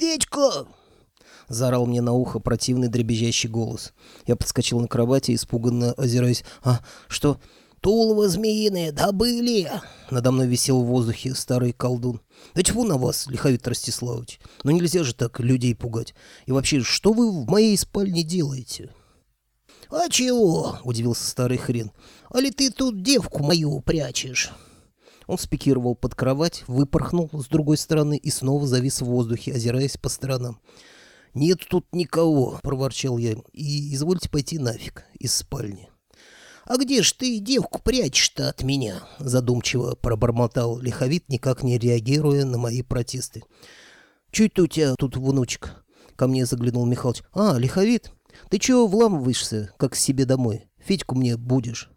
Федька!» Заорал мне на ухо противный дребезжащий голос. Я подскочил на кровати, испуганно озираясь. «А, что?» «Тулово змеиное добыли!» Надо мной висел в воздухе старый колдун. «Да чего на вас, Лиховит Ростиславович? Ну нельзя же так людей пугать. И вообще, что вы в моей спальне делаете?» «А чего?» — удивился старый хрен. «А ли ты тут девку мою прячешь?» Он спикировал под кровать, выпорхнул с другой стороны и снова завис в воздухе, озираясь по сторонам. «Нет тут никого», — проворчал я, — «и извольте пойти нафиг из спальни». «А где ж ты девку прячешь-то от меня?» — задумчиво пробормотал лиховит, никак не реагируя на мои протесты. «Чуть у тебя тут внучка?» — ко мне заглянул Михалыч. «А, лиховит, ты чего вламываешься, как себе домой? Федьку мне будешь?»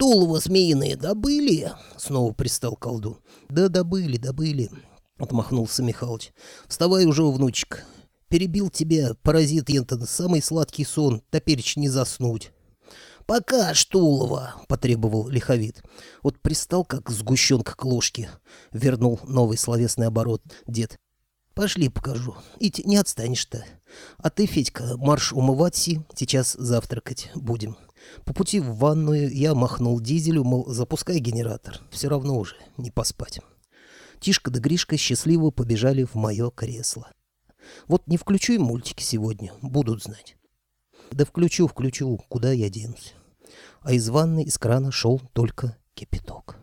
«Тулово змеиные добыли?» — снова пристал колдун. «Да добыли, добыли», — отмахнулся Михалыч. «Вставай уже, внучек. Перебил тебя, паразит Ентон, самый сладкий сон, топеречь не заснуть». «Пока, Штулова!» — потребовал лиховит. Вот пристал, как сгущенка к ложке. Вернул новый словесный оборот дед. «Пошли покажу. Ить не отстанешь-то. А ты, Федька, марш умываться, сейчас завтракать будем». По пути в ванную я махнул дизелю, мол, запускай генератор. Все равно уже не поспать. Тишка да Гришка счастливо побежали в мое кресло. Вот не включу им мультики сегодня, будут знать. Да включу, включу, куда я денусь а из ванны из крана шел только кипяток.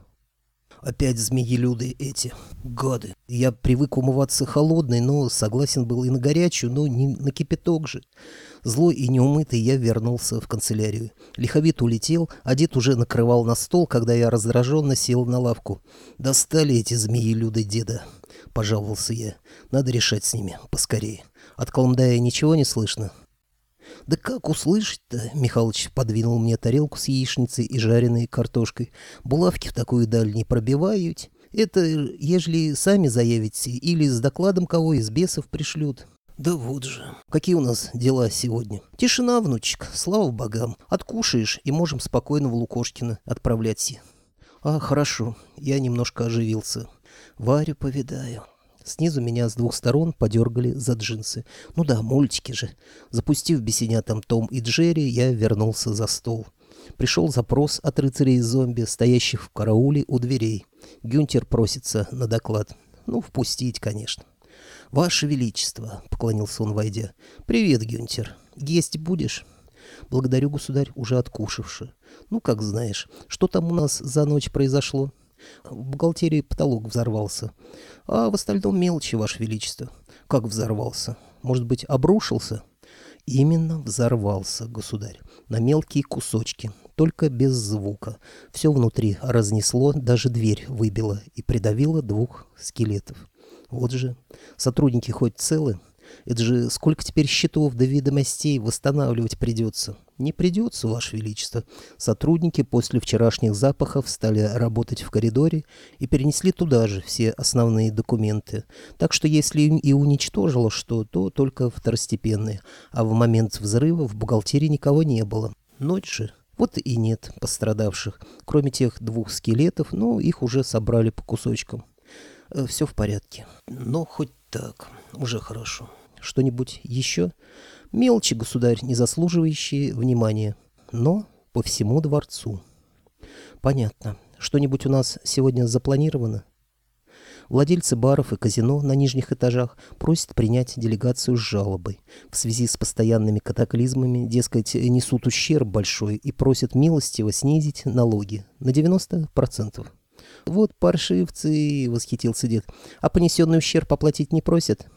Опять змеи-люды эти, гады. Я привык умываться холодной, но согласен был и на горячую, но не на кипяток же. Злой и неумытый я вернулся в канцелярию. Лиховит улетел, а дед уже накрывал на стол, когда я раздраженно сел на лавку. «Достали эти змеи-люды деда», — пожаловался я. «Надо решать с ними поскорее. От Колмдая ничего не слышно?» «Да как услышать-то?» — Михалыч подвинул мне тарелку с яичницей и жареной картошкой. «Булавки в такую даль не пробивают. Это, ежели сами заявите, или с докладом кого из бесов пришлют». «Да вот же. Какие у нас дела сегодня?» «Тишина, внучек, слава богам. Откушаешь, и можем спокойно в Лукошкино отправляться». «А, хорошо. Я немножко оживился. Варю повидаю». Снизу меня с двух сторон подергали за джинсы. Ну да, мультики же. Запустив бесенятам Том и Джерри, я вернулся за стол. Пришел запрос от рыцарей зомби, стоящих в карауле у дверей. Гюнтер просится на доклад. Ну, впустить, конечно. «Ваше Величество», — поклонился он, войдя. «Привет, Гюнтер. Есть будешь?» «Благодарю, государь, уже откушавши. Ну, как знаешь. Что там у нас за ночь произошло?» В бухгалтерии потолок взорвался. А в остальном мелочи, Ваше Величество. Как взорвался? Может быть, обрушился? Именно взорвался, государь. На мелкие кусочки, только без звука. Все внутри разнесло, даже дверь выбило и придавило двух скелетов. Вот же, сотрудники хоть целы, это же сколько теперь счетов до ведомостей восстанавливать придется? Не придется, Ваше Величество. Сотрудники после вчерашних запахов стали работать в коридоре и перенесли туда же все основные документы. Так что если и уничтожило что, то только второстепенные. А в момент взрыва в бухгалтерии никого не было. Ночь же. Вот и нет пострадавших. Кроме тех двух скелетов, ну, их уже собрали по кусочкам. Э, Все в порядке. Но хоть так. Уже хорошо. Что-нибудь еще? Мелочи, государь, не заслуживающие внимания. Но по всему дворцу. Понятно. Что-нибудь у нас сегодня запланировано? Владельцы баров и казино на нижних этажах просят принять делегацию с жалобой. В связи с постоянными катаклизмами, дескать, несут ущерб большой и просят милостиво снизить налоги на 90%. «Вот паршивцы!» — восхитился дед. «А понесенный ущерб оплатить не просят?»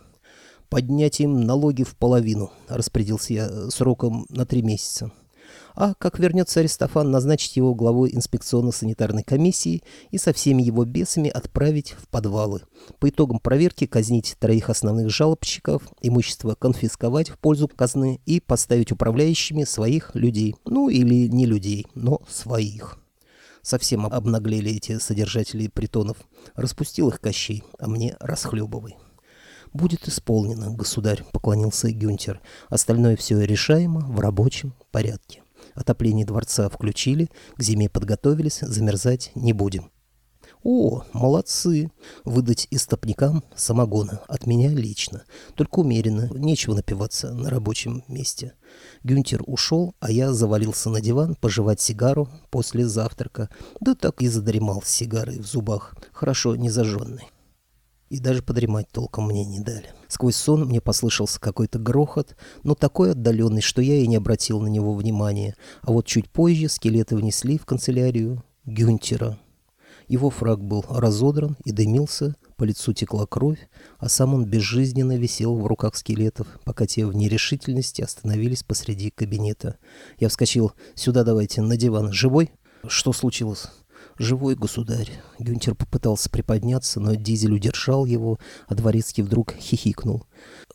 поднять им налоги в половину, распорядился я сроком на три месяца. А как вернется Аристофан, назначить его главой инспекционно-санитарной комиссии и со всеми его бесами отправить в подвалы. По итогам проверки казнить троих основных жалобщиков, имущество конфисковать в пользу казны и поставить управляющими своих людей. Ну или не людей, но своих. Совсем обнаглели эти содержатели притонов. Распустил их Кощей, а мне расхлебывай. «Будет исполнено, государь», — поклонился Гюнтер. «Остальное все решаемо в рабочем порядке. Отопление дворца включили, к зиме подготовились, замерзать не будем». «О, молодцы! Выдать истопникам самогона. От меня лично. Только умеренно. Нечего напиваться на рабочем месте». Гюнтер ушел, а я завалился на диван пожевать сигару после завтрака. Да так и задремал с сигарой в зубах. Хорошо не зажженный. И даже подремать толком мне не дали. Сквозь сон мне послышался какой-то грохот, но такой отдаленный, что я и не обратил на него внимания. А вот чуть позже скелеты внесли в канцелярию Гюнтера. Его фраг был разодран и дымился, по лицу текла кровь, а сам он безжизненно висел в руках скелетов, пока те в нерешительности остановились посреди кабинета. Я вскочил. «Сюда давайте, на диван. Живой?» «Что случилось?» «Живой государь». Гюнтер попытался приподняться, но Дизель удержал его, а Дворецкий вдруг хихикнул.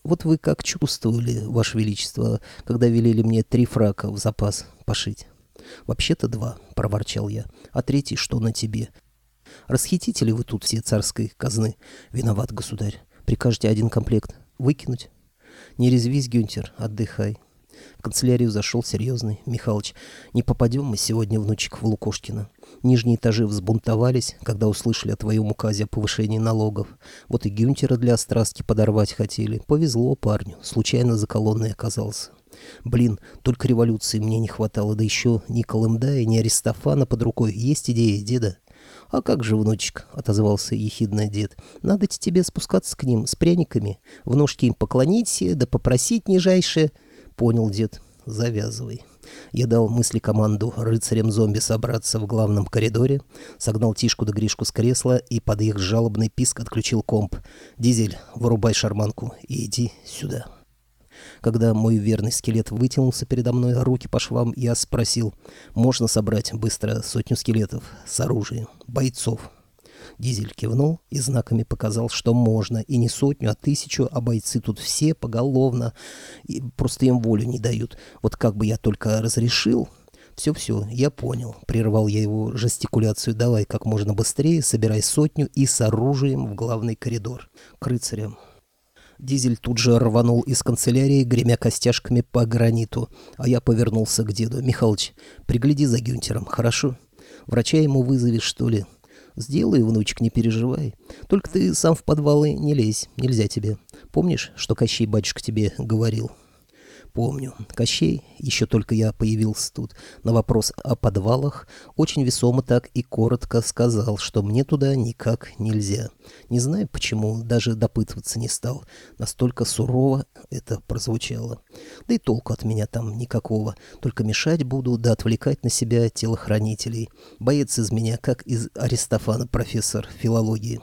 «Вот вы как чувствовали, Ваше Величество, когда велели мне три фрака в запас пошить?» «Вообще-то два», — проворчал я. «А третий что на тебе? Расхитители вы тут все царской казны. Виноват, государь. Прикажете один комплект выкинуть? Не резвись, Гюнтер, отдыхай. В канцелярию зашел серьезный Михалыч. Не попадем мы сегодня, внучек, в Лукошкина. Нижние этажи взбунтовались, когда услышали о твоем указе о повышении налогов. Вот и Гюнтера для острастки подорвать хотели. Повезло парню, случайно за колонной оказался. Блин, только революции мне не хватало, да еще ни Колымдая, ни Аристофана под рукой. Есть идея, деда? «А как же, внучек?» — отозвался ехидный дед. «Надо тебе спускаться к ним с пряниками, в ножки им поклонить, да попросить нижайше». «Понял, дед, завязывай». Я дал мысли команду рыцарям-зомби собраться в главном коридоре, согнал Тишку да Гришку с кресла и под их жалобный писк отключил комп. «Дизель, вырубай шарманку и иди сюда». Когда мой верный скелет вытянулся передо мной руки по швам, я спросил, можно собрать быстро сотню скелетов с оружием, бойцов. Дизель кивнул и знаками показал, что можно, и не сотню, а тысячу, а бойцы тут все поголовно, и просто им волю не дают. Вот как бы я только разрешил... «Все-все, я понял», — прервал я его жестикуляцию. «Давай как можно быстрее, собирай сотню и с оружием в главный коридор. К рыцарям». Дизель тут же рванул из канцелярии, гремя костяшками по граниту. А я повернулся к деду. «Михалыч, пригляди за Гюнтером, хорошо? Врача ему вызовешь, что ли?» «Сделай, внучек, не переживай. Только ты сам в подвалы не лезь, нельзя тебе. Помнишь, что Кощей батюшка тебе говорил?» Помню, Кощей, еще только я появился тут, на вопрос о подвалах, очень весомо так и коротко сказал, что мне туда никак нельзя. Не знаю почему, даже допытываться не стал. Настолько сурово это прозвучало. Да и толку от меня там никакого. Только мешать буду, да отвлекать на себя телохранителей. Боец из меня, как из Аристофана профессор филологии.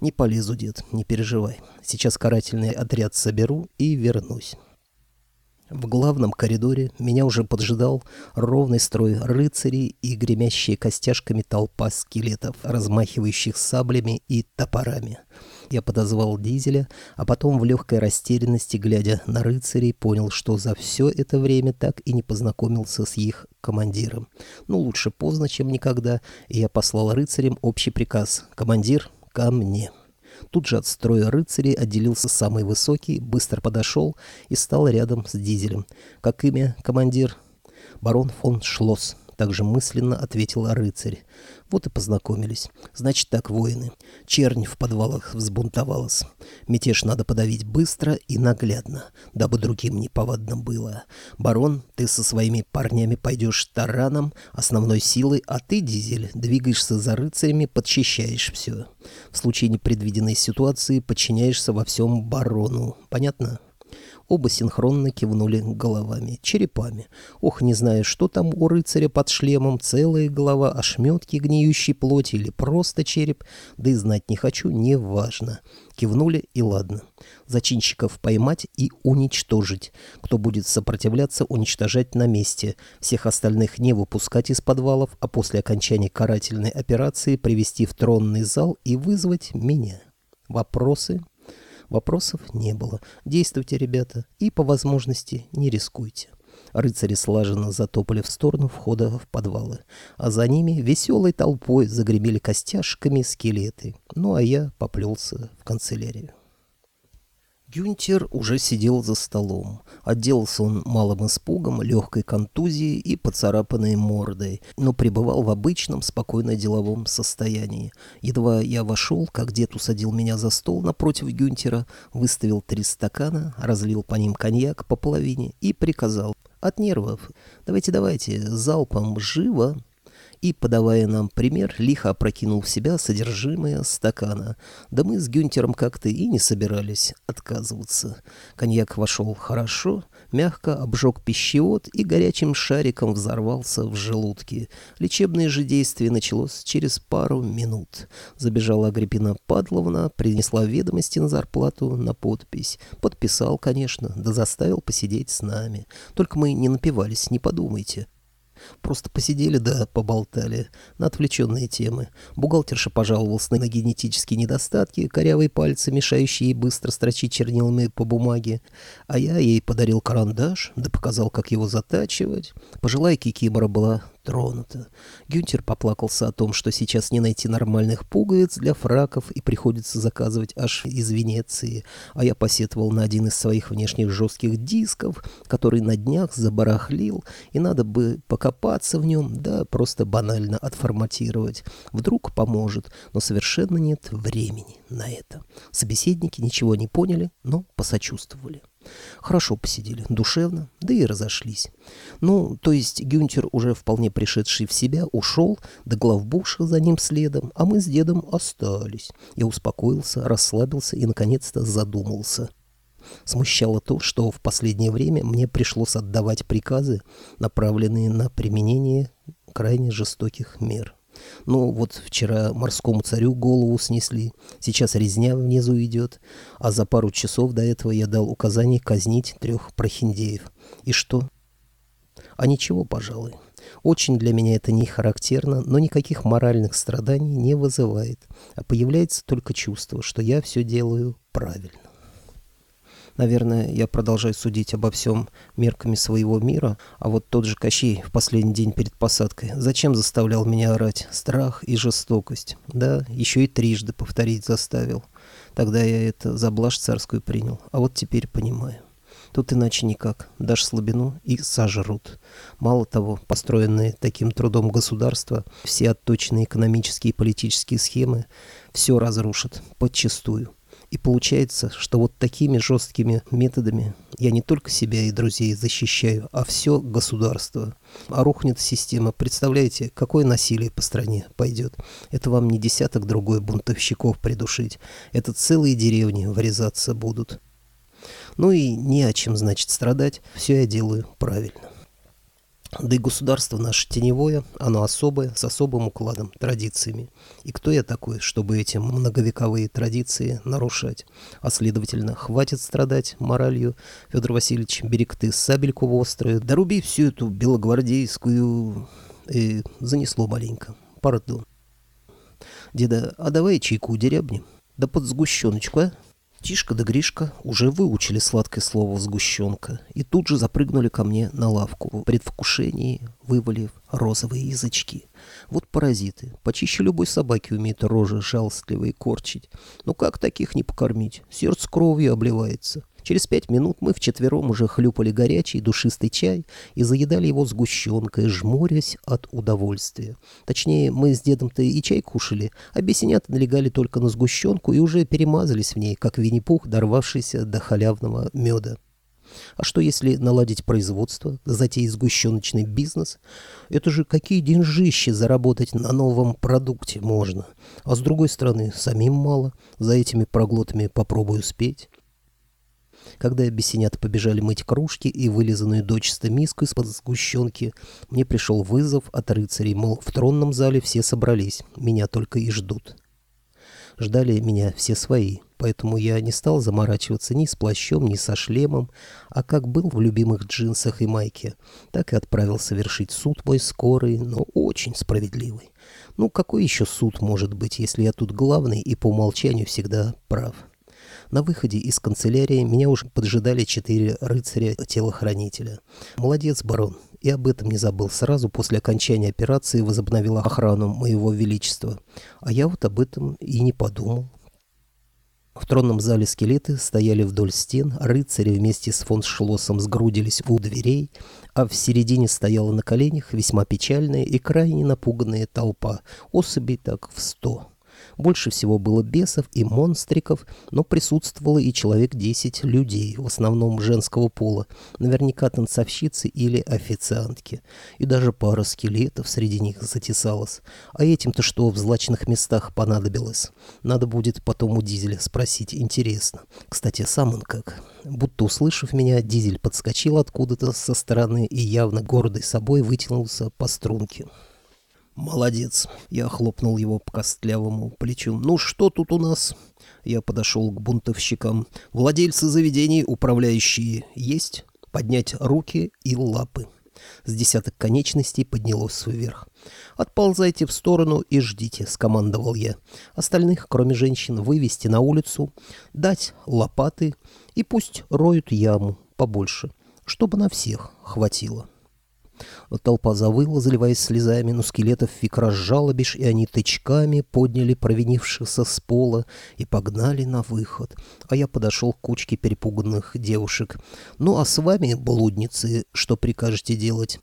Не полезу, дед, не переживай. Сейчас карательный отряд соберу и вернусь. В главном коридоре меня уже поджидал ровный строй рыцарей и гремящие костяшками толпа скелетов, размахивающих саблями и топорами. Я подозвал Дизеля, а потом в легкой растерянности, глядя на рыцарей, понял, что за все это время так и не познакомился с их командиром. Ну, лучше поздно, чем никогда, и я послал рыцарям общий приказ «Командир, ко мне». Тут же от строя рыцарей отделился самый высокий, быстро подошел и стал рядом с дизелем. Как имя, командир? Барон фон Шлосс. Также мысленно ответил рыцарь. Вот и познакомились. Значит так, воины. Чернь в подвалах взбунтовалась. Мятеж надо подавить быстро и наглядно, дабы другим неповадно было. Барон, ты со своими парнями пойдешь тараном, основной силой, а ты, Дизель, двигаешься за рыцарями, подчищаешь все. В случае непредвиденной ситуации подчиняешься во всем барону. Понятно? Оба синхронно кивнули головами, черепами. Ох, не знаю, что там у рыцаря под шлемом, целая голова, ошметки гниющей плоти или просто череп, да и знать не хочу, неважно. Кивнули и ладно. Зачинщиков поймать и уничтожить. Кто будет сопротивляться, уничтожать на месте. Всех остальных не выпускать из подвалов, а после окончания карательной операции привести в тронный зал и вызвать меня. Вопросы? Вопросов не было. Действуйте, ребята, и по возможности не рискуйте. Рыцари слаженно затопали в сторону входа в подвалы, а за ними веселой толпой загремели костяшками скелеты. Ну а я поплелся в канцелярию. Гюнтер уже сидел за столом. Отделался он малым испугом, легкой контузией и поцарапанной мордой, но пребывал в обычном, спокойно-деловом состоянии. Едва я вошел, как дед усадил меня за стол напротив Гюнтера, выставил три стакана, разлил по ним коньяк по половине и приказал «От нервов. Давайте-давайте, залпом, живо!» И, подавая нам пример, лихо опрокинул в себя содержимое стакана. Да мы с Гюнтером как-то и не собирались отказываться. Коньяк вошел хорошо, мягко обжег пищевод и горячим шариком взорвался в желудке. Лечебное же действие началось через пару минут. Забежала Агриппина Падловна, принесла ведомости на зарплату на подпись. Подписал, конечно, да заставил посидеть с нами. Только мы не напивались, не подумайте. Просто посидели да поболтали на отвлеченные темы. Бухгалтерша пожаловалась на генетические недостатки, корявые пальцы, мешающие быстро строчить чернилами по бумаге. А я ей подарил карандаш, да показал, как его затачивать. Пожилая кикимора была тронута. Гюнтер поплакался о том, что сейчас не найти нормальных пуговиц для фраков и приходится заказывать аж из Венеции, а я посетовал на один из своих внешних жестких дисков, который на днях забарахлил, и надо бы покопаться в нем, да просто банально отформатировать. Вдруг поможет, но совершенно нет времени на это. Собеседники ничего не поняли, но посочувствовали. Хорошо посидели, душевно, да и разошлись. Ну, то есть Гюнтер, уже вполне пришедший в себя, ушел, да главбуша за ним следом, а мы с дедом остались. Я успокоился, расслабился и, наконец-то, задумался. Смущало то, что в последнее время мне пришлось отдавать приказы, направленные на применение крайне жестоких мер. Ну, вот вчера морскому царю голову снесли, сейчас резня внизу идет, а за пару часов до этого я дал указание казнить трех прохиндеев. И что? А ничего, пожалуй. Очень для меня это не характерно, но никаких моральных страданий не вызывает, а появляется только чувство, что я все делаю правильно. Наверное, я продолжаю судить обо всем мерками своего мира, а вот тот же Кощей в последний день перед посадкой зачем заставлял меня орать? Страх и жестокость. Да, еще и трижды повторить заставил. Тогда я это за блажь царскую принял, а вот теперь понимаю. Тут иначе никак. Дашь слабину и сожрут. Мало того, построенные таким трудом государства, все отточенные экономические и политические схемы, все разрушат подчистую. И получается, что вот такими жесткими методами я не только себя и друзей защищаю, а все государство. А рухнет система. Представляете, какое насилие по стране пойдет? Это вам не десяток другой бунтовщиков придушить. Это целые деревни врезаться будут. Ну и не о чем, значит, страдать. Все я делаю правильно. Да и государство наше теневое, оно особое, с особым укладом, традициями. И кто я такой, чтобы эти многовековые традиции нарушать? А следовательно, хватит страдать моралью. Федор Васильевич, берег ты сабельку острую, доруби всю эту белогвардейскую... И занесло маленько. Пардон. Деда, а давай чайку дерябнем? Да под сгущеночку, а? Тишка да Гришка уже выучили сладкое слово «сгущенка» и тут же запрыгнули ко мне на лавку, в предвкушении вывалив розовые язычки. Вот паразиты, почище любой собаки умеют рожи жалостливые корчить. Но как таких не покормить? Сердце кровью обливается. Через пять минут мы вчетвером уже хлюпали горячий душистый чай и заедали его сгущенкой, жмурясь от удовольствия. Точнее, мы с дедом-то и чай кушали, а бесенята налегали только на сгущенку и уже перемазались в ней, как Винни-Пух, дорвавшийся до халявного меда. А что если наладить производство, затеять сгущеночный бизнес? Это же какие деньжищи заработать на новом продукте можно. А с другой стороны, самим мало. За этими проглотами попробую успеть. Когда бесенята побежали мыть кружки и вылизанную дочисто миску из-под сгущенки, мне пришел вызов от рыцарей, мол, в тронном зале все собрались, меня только и ждут. Ждали меня все свои, поэтому я не стал заморачиваться ни с плащом, ни со шлемом, а как был в любимых джинсах и майке, так и отправил совершить суд мой скорый, но очень справедливый. Ну, какой еще суд может быть, если я тут главный и по умолчанию всегда прав? На выходе из канцелярии меня уже поджидали четыре рыцаря-телохранителя. Молодец, барон. И об этом не забыл. Сразу после окончания операции возобновила охрану моего величества. А я вот об этом и не подумал. В тронном зале скелеты стояли вдоль стен, рыцари вместе с фон Шлоссом сгрудились у дверей, а в середине стояла на коленях весьма печальная и крайне напуганная толпа, особей так в сто. Больше всего было бесов и монстриков, но присутствовало и человек десять людей, в основном женского пола, наверняка танцовщицы или официантки. И даже пара скелетов среди них затесалась. А этим-то что в злачных местах понадобилось? Надо будет потом у Дизеля спросить, интересно. Кстати, сам он как? Будто услышав меня, Дизель подскочил откуда-то со стороны и явно гордый собой вытянулся по струнке. «Молодец!» — я хлопнул его по костлявому плечу. «Ну что тут у нас?» Я подошел к бунтовщикам. «Владельцы заведений, управляющие, есть?» Поднять руки и лапы. С десяток конечностей поднялось вверх. «Отползайте в сторону и ждите», — скомандовал я. «Остальных, кроме женщин, вывести на улицу, дать лопаты и пусть роют яму побольше, чтобы на всех хватило». Толпа завыла, заливаясь слезами, но скелетов фиг разжалобишь, и они тычками подняли провинившихся с пола и погнали на выход. А я подошел к кучке перепуганных девушек. «Ну а с вами, блудницы, что прикажете делать?»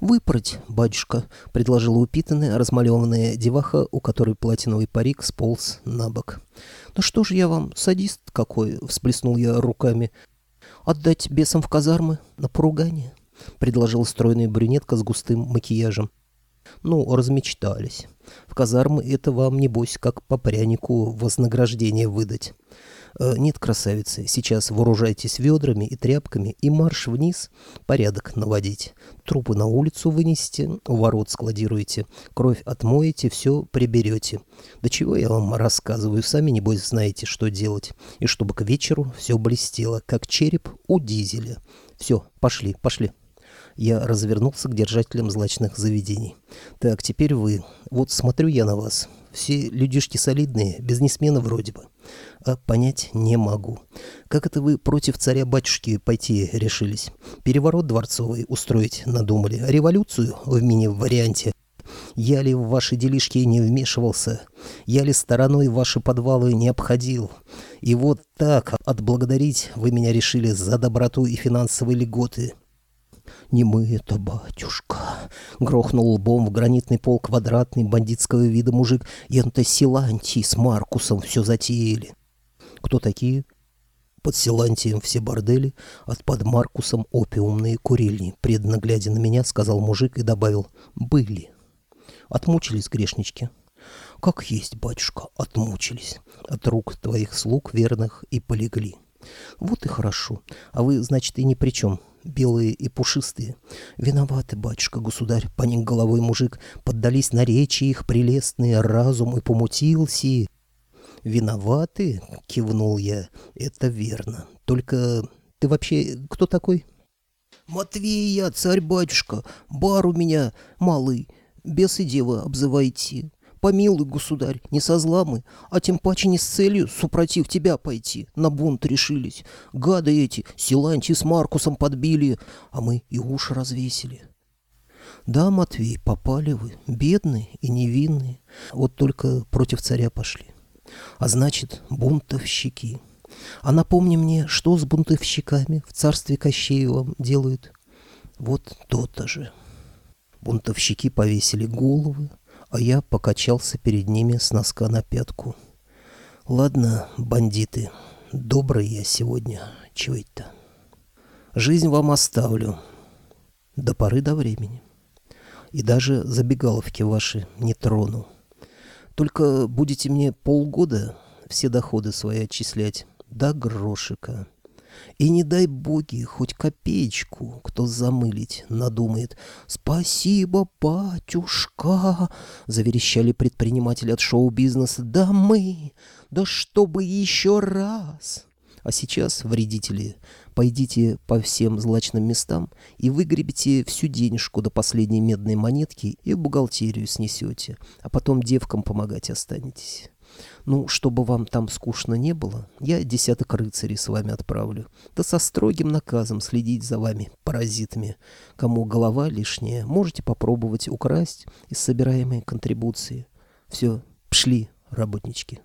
«Выпрать, батюшка», — предложила упитанная, размалеванная деваха, у которой платиновый парик сполз на бок. «Да что же я вам, садист какой?» — всплеснул я руками. «Отдать бесам в казармы на поругание?» — предложила стройная брюнетка с густым макияжем. «Ну, размечтались. В казармы это вам, небось, как по прянику вознаграждение выдать. Э, нет, красавицы, сейчас вооружайтесь ведрами и тряпками и марш вниз, порядок наводить. Трупы на улицу вынесите, у ворот складируете, кровь отмоете, все приберете. Да чего я вам рассказываю, сами, небось, знаете, что делать. И чтобы к вечеру все блестело, как череп у дизеля. Все, пошли, пошли». Я развернулся к держателям злачных заведений. «Так, теперь вы. Вот смотрю я на вас. Все людишки солидные, бизнесмены вроде бы. А понять не могу. Как это вы против царя-батюшки пойти решились? Переворот дворцовый устроить надумали? Революцию в мини-варианте? Я ли в ваши делишки не вмешивался? Я ли стороной ваши подвалы не обходил? И вот так отблагодарить вы меня решили за доброту и финансовые льготы». «Не мы это, батюшка!» — грохнул лбом в гранитный пол квадратный бандитского вида мужик. «Ента Силантий с Маркусом все затеяли». «Кто такие?» Под Силантием все бордели, а под Маркусом опиумные курильни. Преданно глядя на меня, сказал мужик и добавил «были». Отмучились грешнички. «Как есть, батюшка, отмучились. От рук твоих слуг верных и полегли». «Вот и хорошо. А вы, значит, и ни при чем белые и пушистые. Виноваты, батюшка, государь, поник головой мужик, поддались на речи их прелестные, разум и помутился. Виноваты, кивнул я, это верно. Только ты вообще кто такой? Матвей я, царь-батюшка, бар у меня малый, бес и дева обзывайте. Помилуй, государь, не со зла мы, а тем паче не с целью, супротив тебя пойти. На бунт решились. Гады эти, Силанти с Маркусом подбили, а мы и уши развесили. Да, Матвей, попали вы, бедные и невинные, вот только против царя пошли. А значит, бунтовщики. А напомни мне, что с бунтовщиками в царстве Кощеевом делают? Вот то-то же. Бунтовщики повесили головы, а я покачался перед ними с носка на пятку. «Ладно, бандиты, добрый я сегодня, чего это? Жизнь вам оставлю до поры до времени. И даже забегаловки ваши не трону. Только будете мне полгода все доходы свои отчислять до грошика». И не дай боги, хоть копеечку, кто замылить надумает. «Спасибо, батюшка!» — заверещали предприниматели от шоу-бизнеса. «Да мы! Да чтобы еще раз!» А сейчас, вредители, пойдите по всем злачным местам и выгребите всю денежку до последней медной монетки и в бухгалтерию снесете, а потом девкам помогать останетесь. Ну, чтобы вам там скучно не было, я десяток рыцарей с вами отправлю. Да со строгим наказом следить за вами, паразитами. Кому голова лишняя, можете попробовать украсть из собираемой контрибуции. Все, пшли, работнички.